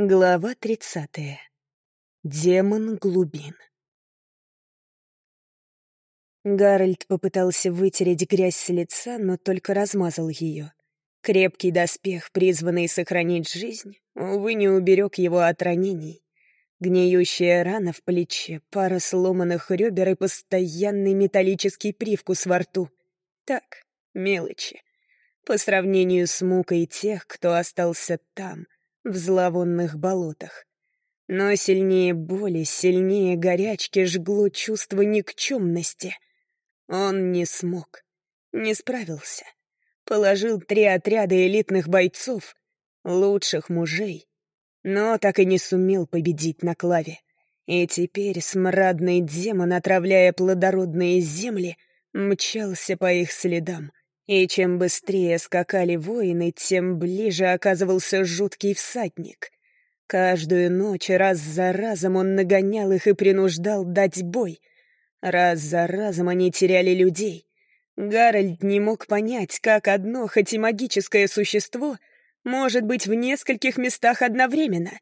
Глава тридцатая. Демон глубин. Гарольд попытался вытереть грязь с лица, но только размазал ее. Крепкий доспех, призванный сохранить жизнь, увы, не уберег его от ранений. Гниющая рана в плече, пара сломанных ребер и постоянный металлический привкус во рту. Так, мелочи. По сравнению с мукой тех, кто остался там — в зловонных болотах. Но сильнее боли, сильнее горячки жгло чувство никчемности. Он не смог, не справился. Положил три отряда элитных бойцов, лучших мужей, но так и не сумел победить на клаве. И теперь смрадный демон, отравляя плодородные земли, мчался по их следам, и чем быстрее скакали воины, тем ближе оказывался жуткий всадник. Каждую ночь раз за разом он нагонял их и принуждал дать бой. Раз за разом они теряли людей. Гарольд не мог понять, как одно, хоть и магическое существо, может быть в нескольких местах одновременно.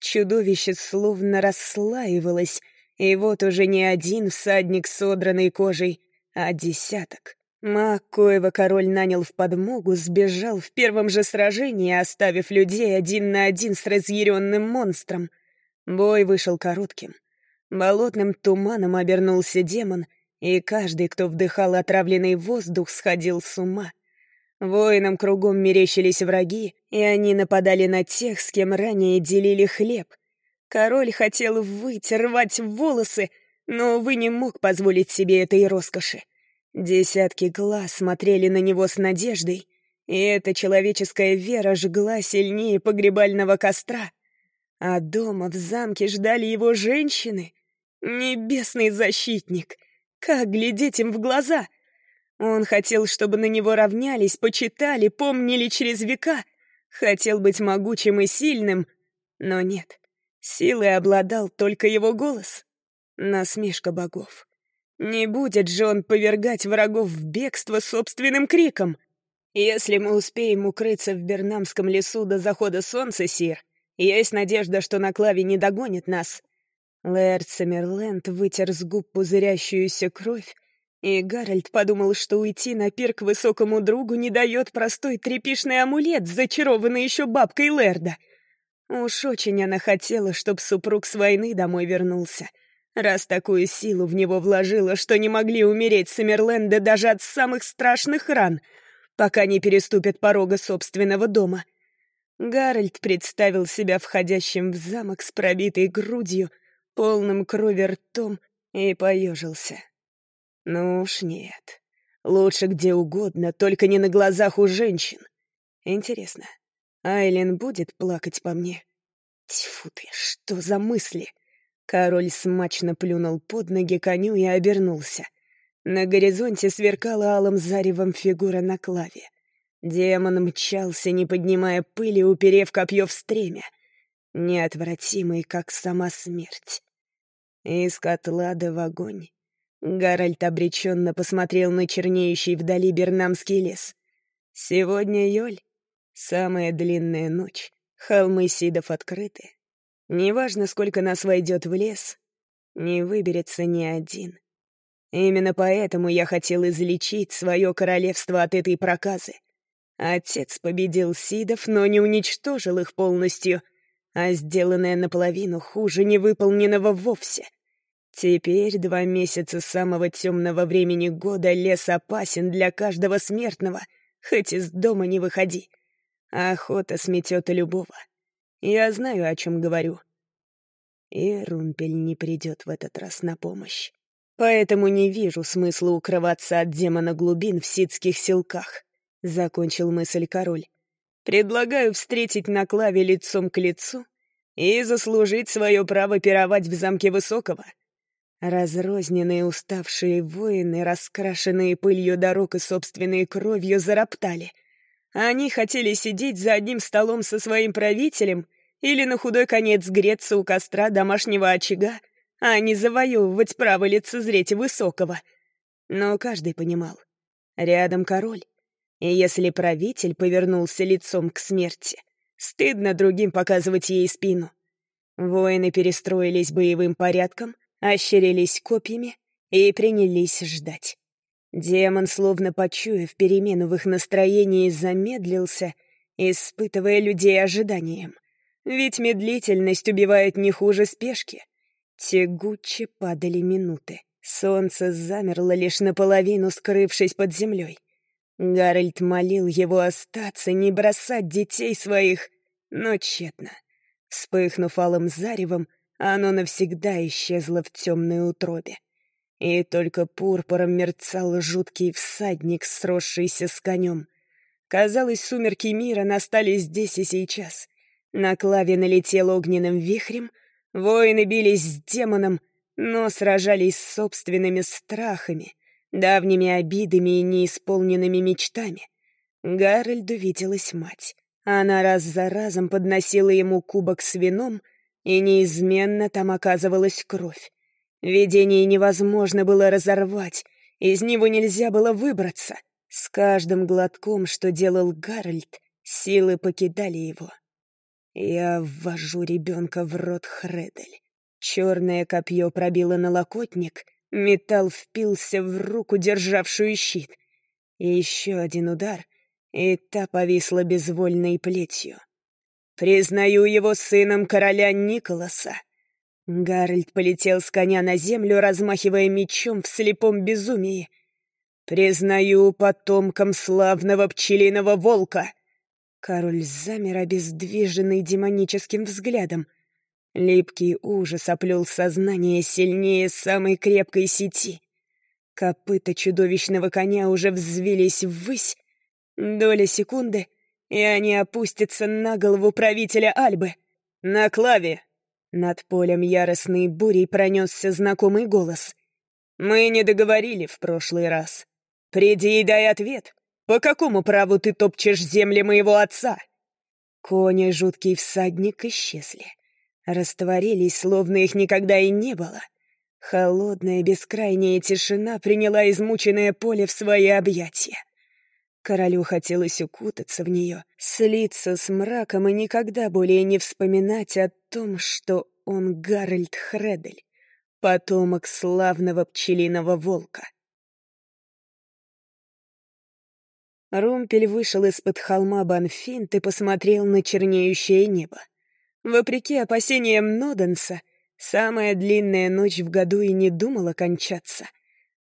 Чудовище словно расслаивалось, и вот уже не один всадник с содранной кожей, а десяток. Маг, король нанял в подмогу, сбежал в первом же сражении, оставив людей один на один с разъяренным монстром. Бой вышел коротким. Болотным туманом обернулся демон, и каждый, кто вдыхал отравленный воздух, сходил с ума. Воинам кругом мерещились враги, и они нападали на тех, с кем ранее делили хлеб. Король хотел выть, рвать волосы, но, увы, не мог позволить себе этой роскоши. Десятки глаз смотрели на него с надеждой, и эта человеческая вера жгла сильнее погребального костра. А дома в замке ждали его женщины. Небесный защитник! Как глядеть им в глаза? Он хотел, чтобы на него равнялись, почитали, помнили через века. Хотел быть могучим и сильным, но нет. Силой обладал только его голос. Насмешка богов. Не будет же он повергать врагов в бегство собственным криком. Если мы успеем укрыться в Бернамском лесу до захода солнца, Сир, есть надежда, что на клаве не догонит нас. Лэрд Саммерленд вытер с губ пузырящуюся кровь, и Гарольд подумал, что уйти на пир к высокому другу не дает простой трепишный амулет, зачарованный еще бабкой Лэрда. Уж очень она хотела, чтоб супруг с войны домой вернулся — раз такую силу в него вложила, что не могли умереть Саммерленда даже от самых страшных ран, пока не переступят порога собственного дома. Гарольд представил себя входящим в замок с пробитой грудью, полным крови ртом, и поежился. Ну уж нет. Лучше где угодно, только не на глазах у женщин. Интересно, Айлен будет плакать по мне? Тьфу ты, что за мысли? Король смачно плюнул под ноги коню и обернулся. На горизонте сверкала алым заревом фигура на клаве. Демон мчался, не поднимая пыли, уперев копье в стремя. Неотвратимый, как сама смерть. Из котла до в огонь. Гарольд обреченно посмотрел на чернеющий вдали Бернамский лес. Сегодня Йоль — самая длинная ночь. Холмы Сидов открыты. Неважно, сколько нас войдет в лес, не выберется ни один. Именно поэтому я хотел излечить свое королевство от этой проказы. Отец победил Сидов, но не уничтожил их полностью, а сделанное наполовину хуже невыполненного вовсе. Теперь два месяца самого темного времени года лес опасен для каждого смертного, хоть из дома не выходи. Охота сметет любого. Я знаю, о чем говорю. И Румпель не придет в этот раз на помощь. Поэтому не вижу смысла укрываться от демона глубин в ситских селках. Закончил мысль король. Предлагаю встретить на клаве лицом к лицу и заслужить свое право пировать в замке Высокого. Разрозненные уставшие воины, раскрашенные пылью дорог и собственной кровью, зароптали. Они хотели сидеть за одним столом со своим правителем или на худой конец греться у костра домашнего очага, а не завоевывать право лицезреть высокого. Но каждый понимал. Рядом король. И если правитель повернулся лицом к смерти, Стыдно другим показывать ей спину. Воины перестроились боевым порядком, ощерились копьями и принялись ждать. Демон, словно почуяв перемену в их настроении, замедлился, испытывая людей ожиданием. Ведь медлительность убивает не хуже спешки. Тягуче падали минуты. Солнце замерло лишь наполовину, скрывшись под землей. Гарольд молил его остаться, не бросать детей своих, но тщетно. Вспыхнув алым заревом, оно навсегда исчезло в темной утробе. И только пурпуром мерцал жуткий всадник, сросшийся с конем. Казалось, сумерки мира настали здесь и сейчас. На клаве налетел огненным вихрем, воины бились с демоном, но сражались с собственными страхами, давними обидами и неисполненными мечтами. Гарольду виделась мать. Она раз за разом подносила ему кубок с вином, и неизменно там оказывалась кровь. Видение невозможно было разорвать, из него нельзя было выбраться. С каждым глотком, что делал Гарольд, силы покидали его. Я ввожу ребенка в рот Хредель. Черное копье пробило налокотник, металл впился в руку, державшую щит. Еще один удар, и та повисла безвольной плетью. «Признаю его сыном короля Николаса», Гарольд полетел с коня на землю, размахивая мечом в слепом безумии. «Признаю потомком славного пчелиного волка!» Король замер, обездвиженный демоническим взглядом. Липкий ужас оплел сознание сильнее самой крепкой сети. Копыта чудовищного коня уже взвились ввысь. Доля секунды, и они опустятся на голову правителя Альбы. «На клаве!» Над полем яростной бурей пронесся знакомый голос. «Мы не договорили в прошлый раз. Приди и дай ответ. По какому праву ты топчешь земли моего отца?» Кони, жуткий всадник, исчезли. Растворились, словно их никогда и не было. Холодная бескрайняя тишина приняла измученное поле в свои объятия. Королю хотелось укутаться в нее, слиться с мраком и никогда более не вспоминать о том, что он Гарольд Хредель, потомок славного пчелиного волка. Румпель вышел из-под холма Банфинт и посмотрел на чернеющее небо. Вопреки опасениям Ноденса, самая длинная ночь в году и не думала кончаться.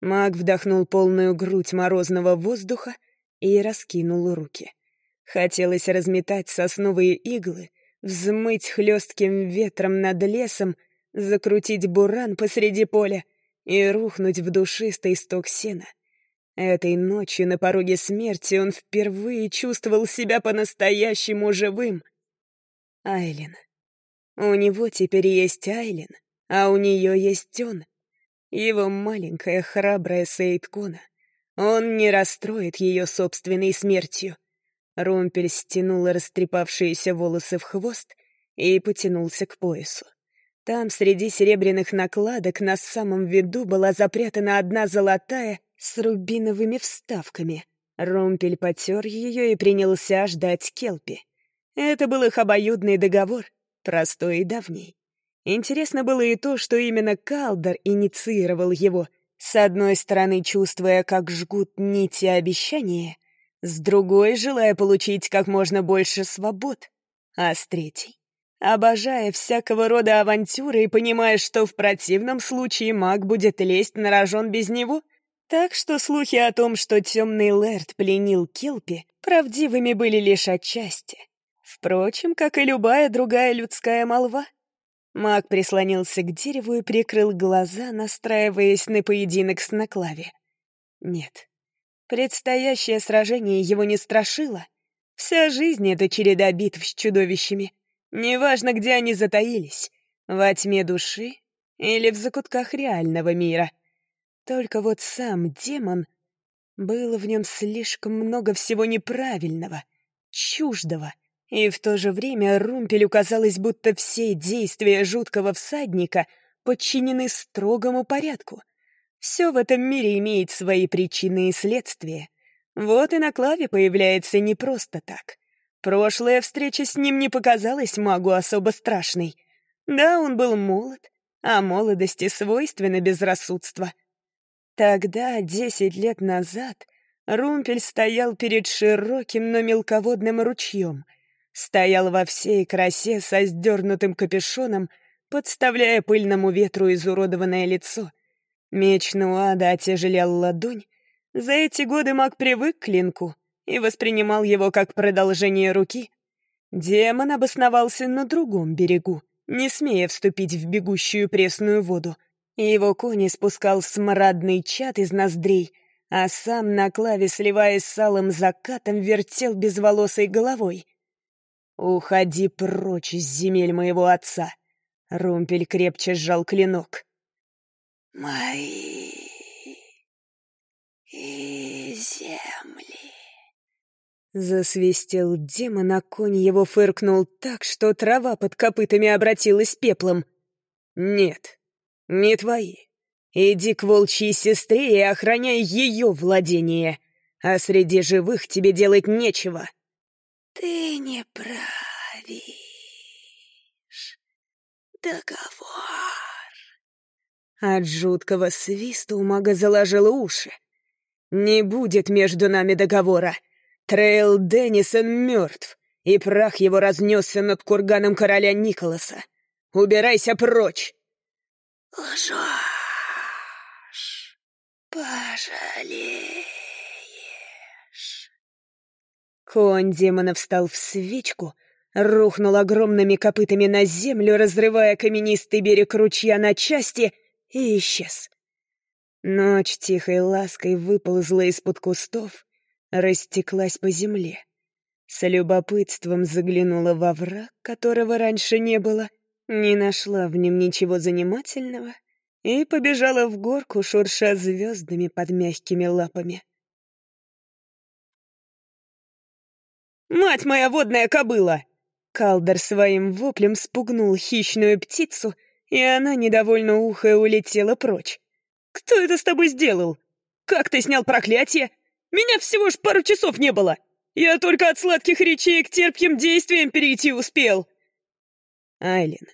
Маг вдохнул полную грудь морозного воздуха — и раскинул руки. Хотелось разметать сосновые иглы, взмыть хлестким ветром над лесом, закрутить буран посреди поля и рухнуть в душистый сток сена. Этой ночью на пороге смерти он впервые чувствовал себя по-настоящему живым. Айлин. У него теперь есть Айлин, а у нее есть он. Его маленькая храбрая Сейткона. Он не расстроит ее собственной смертью. Румпель стянул растрепавшиеся волосы в хвост и потянулся к поясу. Там среди серебряных накладок на самом виду была запрятана одна золотая с рубиновыми вставками. Румпель потер ее и принялся ждать Келпи. Это был их обоюдный договор, простой и давний. Интересно было и то, что именно Калдер инициировал его — с одной стороны, чувствуя, как жгут нити обещания, с другой, желая получить как можно больше свобод, а с третьей, обожая всякого рода авантюры и понимая, что в противном случае маг будет лезть на рожон без него. Так что слухи о том, что темный Лэрд пленил Килпи, правдивыми были лишь отчасти. Впрочем, как и любая другая людская молва — Маг прислонился к дереву и прикрыл глаза, настраиваясь на поединок с Наклави. Нет, предстоящее сражение его не страшило. Вся жизнь — это череда битв с чудовищами. Неважно, где они затаились — во тьме души или в закутках реального мира. Только вот сам демон... Было в нем слишком много всего неправильного, чуждого — и в то же время Румпелю казалось, будто все действия жуткого всадника подчинены строгому порядку. Все в этом мире имеет свои причины и следствия. Вот и на Клаве появляется не просто так. Прошлая встреча с ним не показалась магу особо страшной. Да, он был молод, а молодости свойственно безрассудство. Тогда, десять лет назад, Румпель стоял перед широким, но мелководным ручьем. Стоял во всей красе со сдернутым капюшоном, подставляя пыльному ветру изуродованное лицо. Меч Нуада отяжелял ладонь. За эти годы маг привык к клинку и воспринимал его как продолжение руки. Демон обосновался на другом берегу, не смея вступить в бегущую пресную воду. Его конь спускал смрадный чад из ноздрей, а сам на клаве, сливаясь с алым закатом, вертел безволосой головой. «Уходи прочь из земель моего отца!» Румпель крепче сжал клинок. «Мои и земли!» Засвистел демон, а конь его фыркнул так, что трава под копытами обратилась пеплом. «Нет, не твои. Иди к волчьей сестре и охраняй ее владение, а среди живых тебе делать нечего». «Ты не правишь. Договор». От жуткого свиста у мага заложило уши. «Не будет между нами договора. Трейл Деннисон мертв, и прах его разнесся над курганом короля Николаса. Убирайся прочь!» «Лжешь! Пожалеешь!» Конь демона встал в свечку, рухнул огромными копытами на землю, разрывая каменистый берег ручья на части, и исчез. Ночь тихой лаской выползла из-под кустов, растеклась по земле. С любопытством заглянула во враг, которого раньше не было, не нашла в нем ничего занимательного и побежала в горку, шурша звездами под мягкими лапами. «Мать моя водная кобыла!» Калдер своим воплем спугнул хищную птицу, и она, недовольно ухая, улетела прочь. «Кто это с тобой сделал? Как ты снял проклятие? Меня всего ж пару часов не было. Я только от сладких речей к терпким действиям перейти успел. Айлин.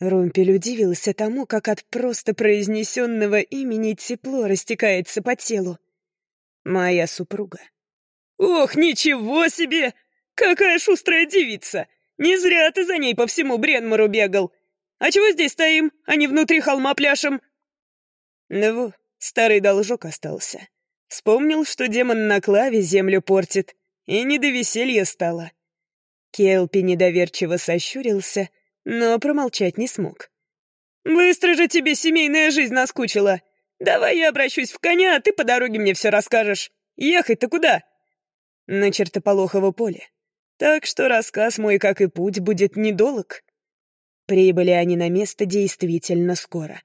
Румпель удивился тому, как от просто произнесенного имени тепло растекается по телу. Моя супруга. Ох, ничего себе! Какая шустрая девица! Не зря ты за ней по всему Бренмору бегал. А чего здесь стоим, а не внутри холма пляшем? Ну, старый должок остался. Вспомнил, что демон на клаве землю портит, и не до веселья стало. Келпи недоверчиво сощурился, но промолчать не смог. «Быстро же тебе семейная жизнь наскучила! Давай я обращусь в коня, а ты по дороге мне все расскажешь. Ехать-то куда?» «На чертополохово поле. Так что рассказ мой, как и путь, будет недолг». Прибыли они на место действительно скоро.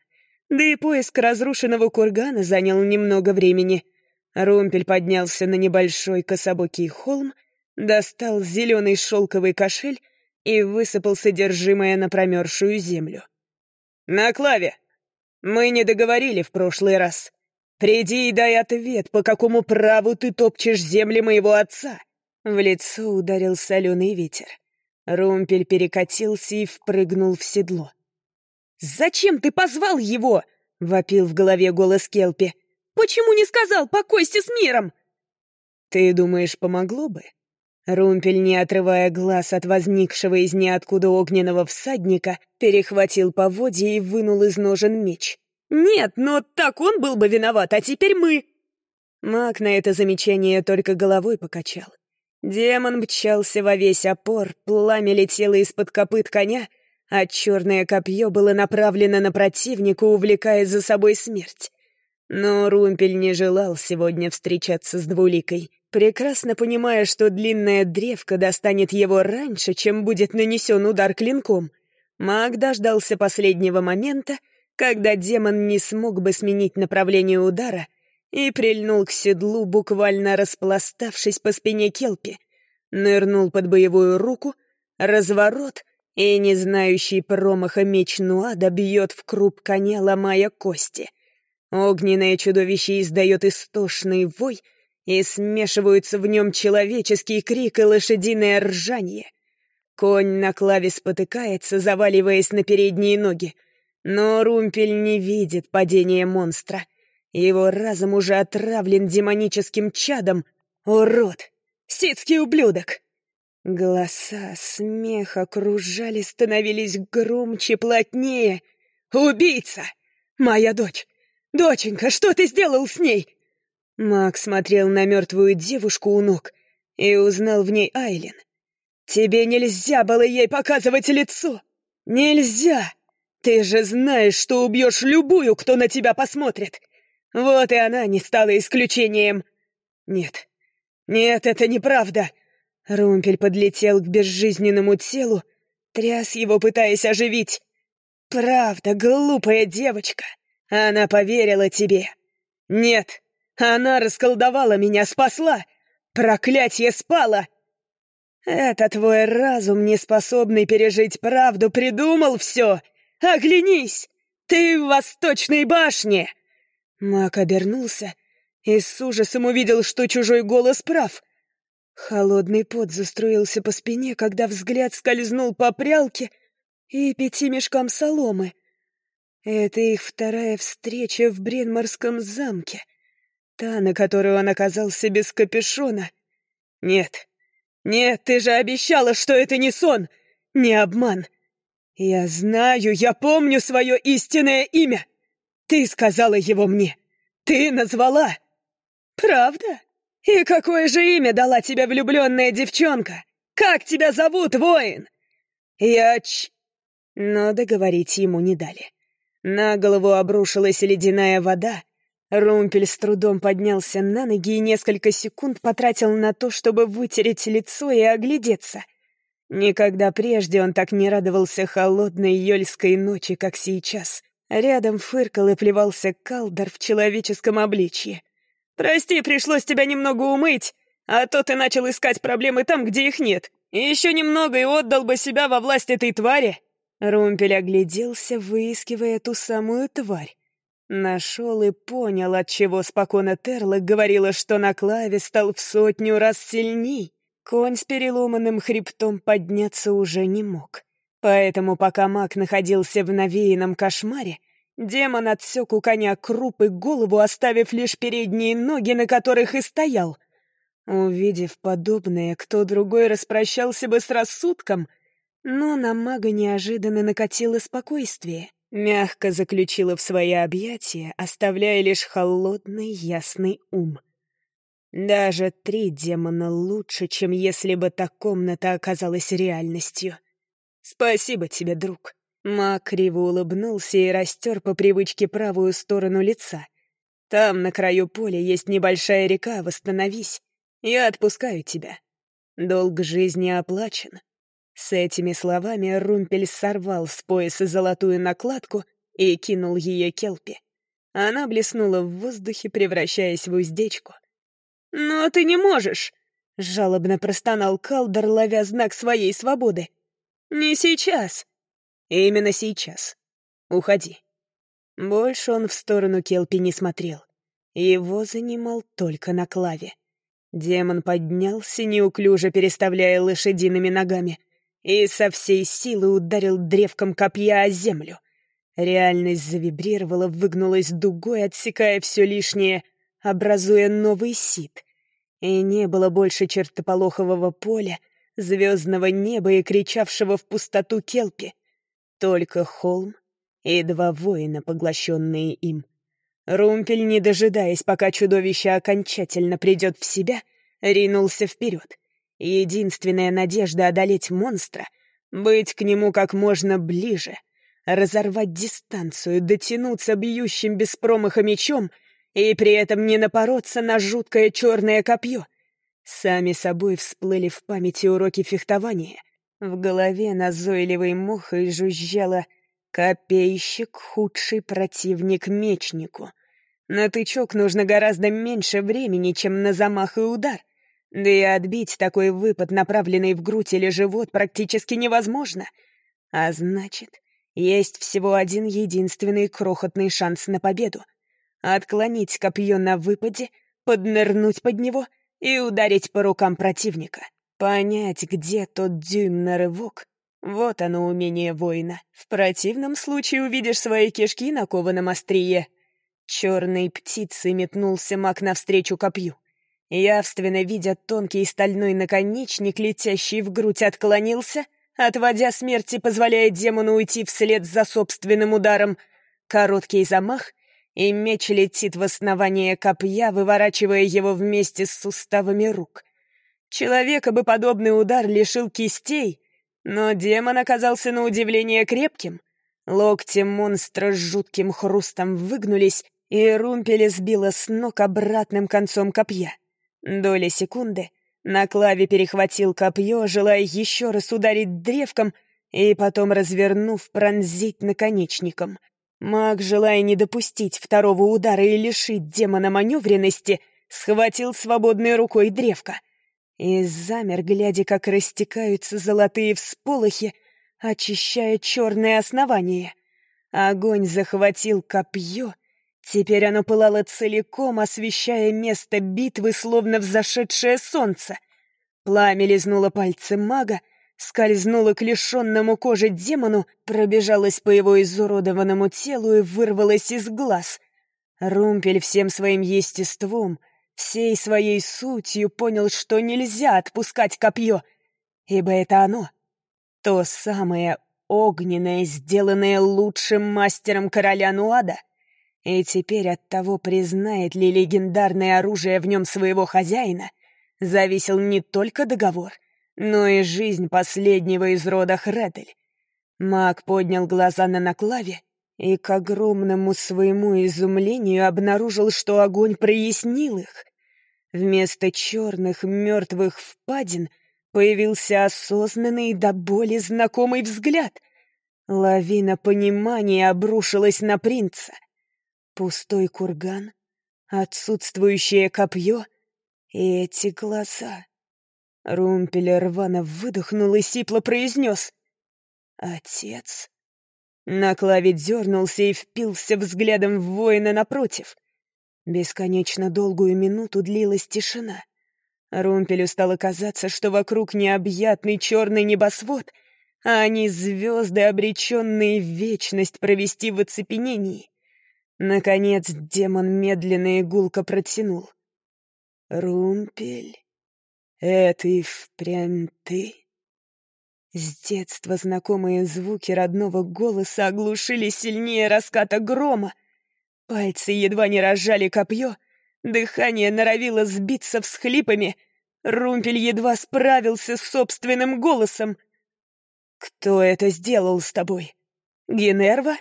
Да и поиск разрушенного кургана занял немного времени — Румпель поднялся на небольшой кособокий холм, достал зеленый шелковый кошель и высыпал содержимое на промерзшую землю. «На клаве! Мы не договорили в прошлый раз. Приди и дай ответ, по какому праву ты топчешь земли моего отца!» В лицо ударил соленый ветер. Румпель перекатился и впрыгнул в седло. «Зачем ты позвал его?» — вопил в голове голос Келпи. Почему не сказал «покойся с миром»?» «Ты думаешь, помогло бы?» Румпель, не отрывая глаз от возникшего из ниоткуда огненного всадника, перехватил поводья и вынул из ножен меч. «Нет, но так он был бы виноват, а теперь мы!» Маг на это замечание только головой покачал. Демон мчался во весь опор, пламя летело из-под копыт коня, а черное копье было направлено на противника, увлекая за собой смерть. Но Румпель не желал сегодня встречаться с Двуликой, прекрасно понимая, что длинная древка достанет его раньше, чем будет нанесен удар клинком. Маг дождался последнего момента, когда демон не смог бы сменить направление удара, и прильнул к седлу, буквально распластавшись по спине Келпи. Нырнул под боевую руку, разворот, и не знающий промаха меч Нуада бьет в круп коня, ломая кости — Огненное чудовище издает истошный вой и смешиваются в нем человеческий крик и лошадиное ржание. Конь на клаве спотыкается, заваливаясь на передние ноги. Но Румпель не видит падения монстра. Его разум уже отравлен демоническим чадом. Урод! Ситский ублюдок! Голоса, смех окружали, становились громче, плотнее. «Убийца! Моя дочь! Доченька, что ты сделал с ней?» Мак смотрел на мертвую девушку у ног и узнал в ней Айлин. «Тебе нельзя было ей показывать лицо! Нельзя! Ты же знаешь, что убьешь любую, кто на тебя посмотрит! Вот и она не стала исключением!» «Нет, нет, это неправда!» Румпель подлетел к безжизненному телу, тряс его, пытаясь оживить. «Правда, глупая девочка! Она поверила тебе! Нет, она расколдовала меня, спасла! Проклятье спало!» «Это твой разум, не способный пережить правду, придумал все! Оглянись! Ты в Восточной башне!» Мак обернулся и с ужасом увидел, что чужой голос прав. Холодный пот заструился по спине, когда взгляд скользнул по прялке и пяти мешкам соломы. Это их вторая встреча в Бренморском замке. Та, на которую он оказался без капюшона. Нет, нет, ты же обещала, что это не сон, не обман. Я знаю, я помню свое истинное имя. Ты сказала его мне. Ты назвала. Правда? «И какое же имя дала тебе влюбленная девчонка? Как тебя зовут, воин?» «Я Ч...» Но договорить ему не дали. На голову обрушилась ледяная вода. Румпель с трудом поднялся на ноги и несколько секунд потратил на то, чтобы вытереть лицо и оглядеться. Никогда прежде он так не радовался холодной ёльской ночи, как сейчас. Рядом фыркал и плевался калдор в человеческом обличье. «Прости, пришлось тебя немного умыть, а то ты начал искать проблемы там, где их нет. Еще немного и отдал бы себя во власть этой твари». Румпель огляделся, выискивая ту самую тварь. Нашел и понял, отчего спокойно Терлок говорила, что на клаве стал в сотню раз сильней. Конь с переломанным хребтом подняться уже не мог. Поэтому, пока маг находился в навеянном кошмаре, Демон отсек у коня круп и голову, оставив лишь передние ноги, на которых и стоял. Увидев подобное, кто другой распрощался бы с рассудком, но на мага неожиданно накатило спокойствие. Мягко заключила в свои объятия, оставляя лишь холодный ясный ум. Даже три демона лучше, чем если бы та комната оказалась реальностью. Спасибо тебе, друг. Мак криво улыбнулся и растер по привычке правую сторону лица. «Там, на краю поля, есть небольшая река, восстановись. Я отпускаю тебя. Долг жизни оплачен». С этими словами Румпель сорвал с пояса золотую накладку и кинул ее Келпи. Она блеснула в воздухе, превращаясь в уздечку. «Но ты не можешь!» — жалобно простонал Калдор, ловя знак своей свободы. «Не сейчас!» Именно сейчас. Уходи. Больше он в сторону Келпи не смотрел. Его занимал только на клаве. Демон поднялся, неуклюже переставляя лошадиными ногами, и со всей силы ударил древком копья о землю. Реальность завибрировала, выгнулась дугой, отсекая все лишнее, образуя новый сит. И не было больше чертополохового поля, звездного неба и кричавшего в пустоту Келпи. Только холм и два воина, поглощенные им. Румпель, не дожидаясь, пока чудовище окончательно придет в себя, ринулся вперед. Единственная надежда одолеть монстра — быть к нему как можно ближе, разорвать дистанцию, дотянуться бьющим без промаха мечом и при этом не напороться на жуткое черное копье. Сами собой всплыли в памяти уроки фехтования, в голове назойливой мухой жужжала «Копейщик — худший противник мечнику». На тычок нужно гораздо меньше времени, чем на замах и удар. Да и отбить такой выпад, направленный в грудь или живот, практически невозможно. А значит, есть всего один единственный крохотный шанс на победу. Отклонить копье на выпаде, поднырнуть под него и ударить по рукам противника. Понять, где тот дюйм на рывок, вот оно умение воина. В противном случае увидишь свои кишки на кованом острие. Черной птицей метнулся маг навстречу копью. Явственно видя тонкий стальной наконечник, летящий в грудь, отклонился, отводя смерти, позволяя демону уйти вслед за собственным ударом. Короткий замах, и меч летит в основание копья, выворачивая его вместе с суставами рук. Человека бы подобный удар лишил кистей, но демон оказался на удивление крепким. Локти монстра с жутким хрустом выгнулись, и румпеля сбила с ног обратным концом копья. Доля секунды на клаве перехватил копье, желая еще раз ударить древком и потом, развернув, пронзить наконечником. Маг, желая не допустить второго удара и лишить демона маневренности, схватил свободной рукой древко и замер, глядя, как растекаются золотые всполохи, очищая черное основание. Огонь захватил копье, теперь оно пылало целиком, освещая место битвы, словно взошедшее солнце. Пламя лизнуло пальцы мага, скользнуло к лишенному кожи демону, пробежалось по его изуродованному телу и вырвалось из глаз. Румпель всем своим естеством, всей своей сутью понял, что нельзя отпускать копье, ибо это оно, то самое огненное, сделанное лучшим мастером короля Нуада. И теперь от того, признает ли легендарное оружие в нем своего хозяина, зависел не только договор, но и жизнь последнего из рода Хредель. Маг поднял глаза на наклаве и к огромному своему изумлению обнаружил, что огонь прояснил их. Вместо черных мертвых впадин появился осознанный до боли знакомый взгляд. Лавина понимания обрушилась на принца. Пустой курган, отсутствующее копье и эти глаза. Румпель рвано выдохнул и сипло произнес «Отец». На клаве дернулся и впился взглядом в воина напротив. Бесконечно долгую минуту длилась тишина. Румпелю стало казаться, что вокруг необъятный черный небосвод, а они звезды, обреченные вечность провести в оцепенении. Наконец демон медленно и гулко протянул. «Румпель, это и впрямь ты?» С детства знакомые звуки родного голоса оглушили сильнее раската грома. Пальцы едва не разжали копье, дыхание норовило сбиться всхлипами, Румпель едва справился с собственным голосом. «Кто это сделал с тобой? Генерва?»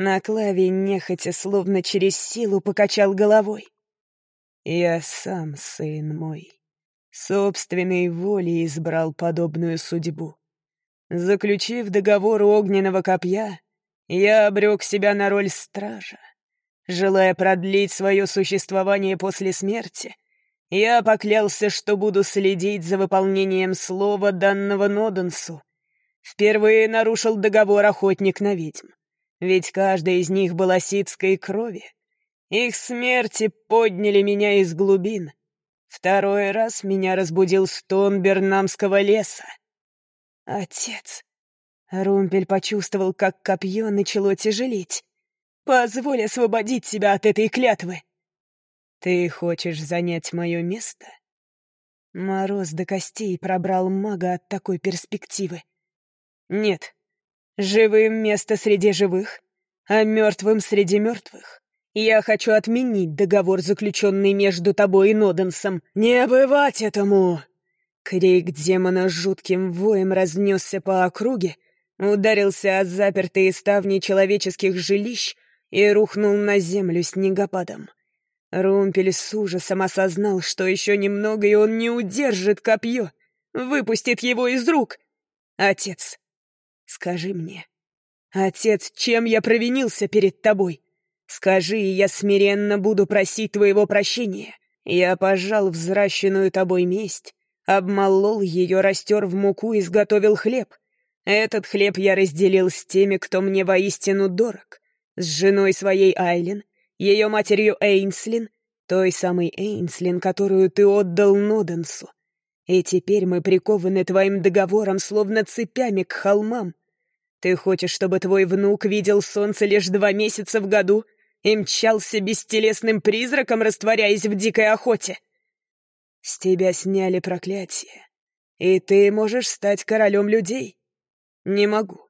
На клаве нехотя, словно через силу, покачал головой. «Я сам, сын мой» собственной волей избрал подобную судьбу. Заключив договор огненного копья, я обрек себя на роль стража. Желая продлить свое существование после смерти, я поклялся, что буду следить за выполнением слова данного Ноденсу. Впервые нарушил договор охотник на ведьм, ведь каждая из них была ситской крови. Их смерти подняли меня из глубин, Второй раз меня разбудил стон бернамского леса. Отец. Румпель почувствовал, как копье начало тяжелеть. Позволь освободить себя от этой клятвы. Ты хочешь занять мое место? Мороз до костей пробрал мага от такой перспективы. Нет, живым место среди живых, а мертвым среди мертвых. Я хочу отменить договор, заключенный между тобой и Ноденсом. Не бывать этому!» Крик демона жутким воем разнесся по округе, ударился о запертые ставни человеческих жилищ и рухнул на землю снегопадом. Румпель с ужасом осознал, что еще немного, и он не удержит копье, выпустит его из рук. «Отец, скажи мне, отец, чем я провинился перед тобой?» Скажи, и я смиренно буду просить твоего прощения. Я пожал взращенную тобой месть, обмолол ее, растер в муку и изготовил хлеб. Этот хлеб я разделил с теми, кто мне воистину дорог. С женой своей Айлен, ее матерью Эйнслин Той самой Эйнслин, которую ты отдал Ноденсу. И теперь мы прикованы твоим договором, словно цепями к холмам. Ты хочешь, чтобы твой внук видел солнце лишь два месяца в году и мчался бестелесным призраком, растворяясь в дикой охоте? С тебя сняли проклятие, и ты можешь стать королем людей. Не могу.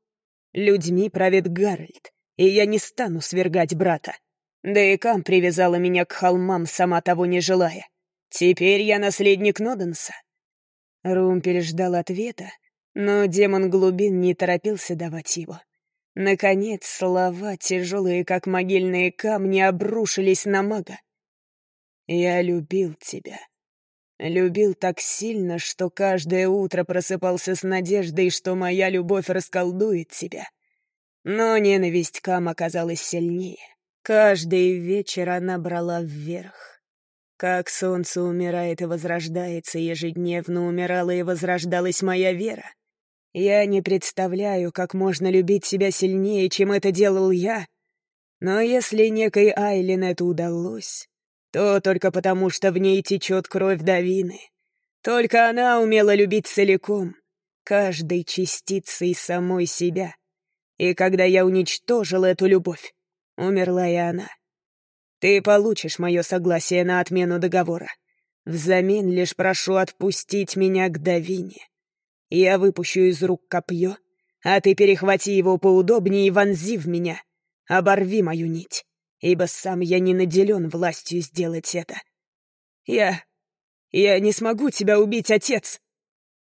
Людьми правит Гарольд, и я не стану свергать брата. Да и Кам привязала меня к холмам, сама того не желая. Теперь я наследник Ноденса. Румпель ждал ответа, но демон глубин не торопился давать его. Наконец, слова, тяжелые как могильные камни, обрушились на мага. «Я любил тебя. Любил так сильно, что каждое утро просыпался с надеждой, что моя любовь расколдует тебя. Но ненависть Кам оказалась сильнее. Каждый вечер она брала вверх. Как солнце умирает и возрождается, ежедневно умирала и возрождалась моя вера. Я не представляю, как можно любить себя сильнее, чем это делал я. Но если некой Айлин это удалось, то только потому, что в ней течет кровь Давины. Только она умела любить целиком, каждой частицей самой себя. И когда я уничтожил эту любовь, Умерла и она. Ты получишь мое согласие на отмену договора. Взамен лишь прошу отпустить меня к Давине. Я выпущу из рук копье, а ты перехвати его поудобнее и вонзи в меня. Оборви мою нить, ибо сам я не наделен властью сделать это. Я... я не смогу тебя убить, отец!»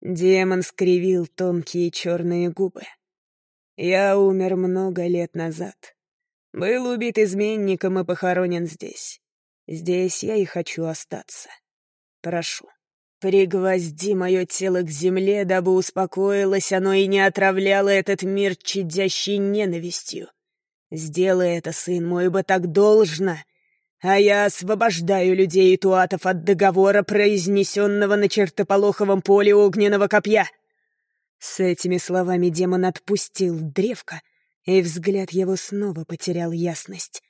Демон скривил тонкие черные губы. «Я умер много лет назад. Был убит изменником и похоронен здесь. Здесь я и хочу остаться. Прошу, пригвозди мое тело к земле, дабы успокоилось оно и не отравляло этот мир чадящей ненавистью. Сделай это, сын мой, ибо так должно, а я освобождаю людей и туатов от договора, произнесенного на чертополоховом поле огненного копья». С этими словами демон отпустил древко, и взгляд его снова потерял ясность.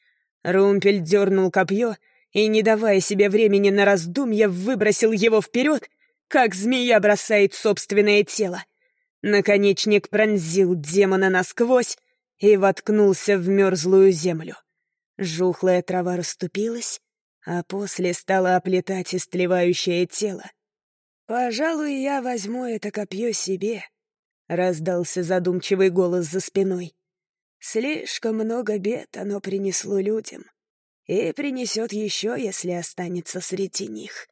Румпель дернул копье и, не давая себе времени на раздумья, выбросил его вперед, как змея бросает собственное тело. Наконечник пронзил демона насквозь и воткнулся в мерзлую землю. Жухлая трава расступилась, а после стала оплетать истлевающее тело. «Пожалуй, я возьму это копье себе», — раздался задумчивый голос за спиной. Слишком много бед оно принесло людям. И принесет еще, если останется среди них.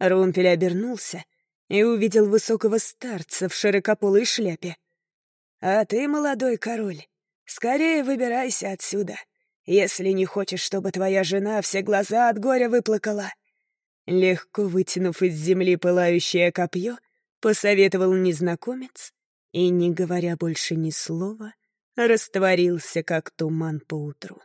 Румпель обернулся и увидел высокого старца в широкополой шляпе. «А ты, молодой король, скорее выбирайся отсюда, если не хочешь, чтобы твоя жена все глаза от горя выплакала». Легко вытянув из земли пылающее копье, посоветовал незнакомец и, не говоря больше ни слова, растворился, как туман поутру.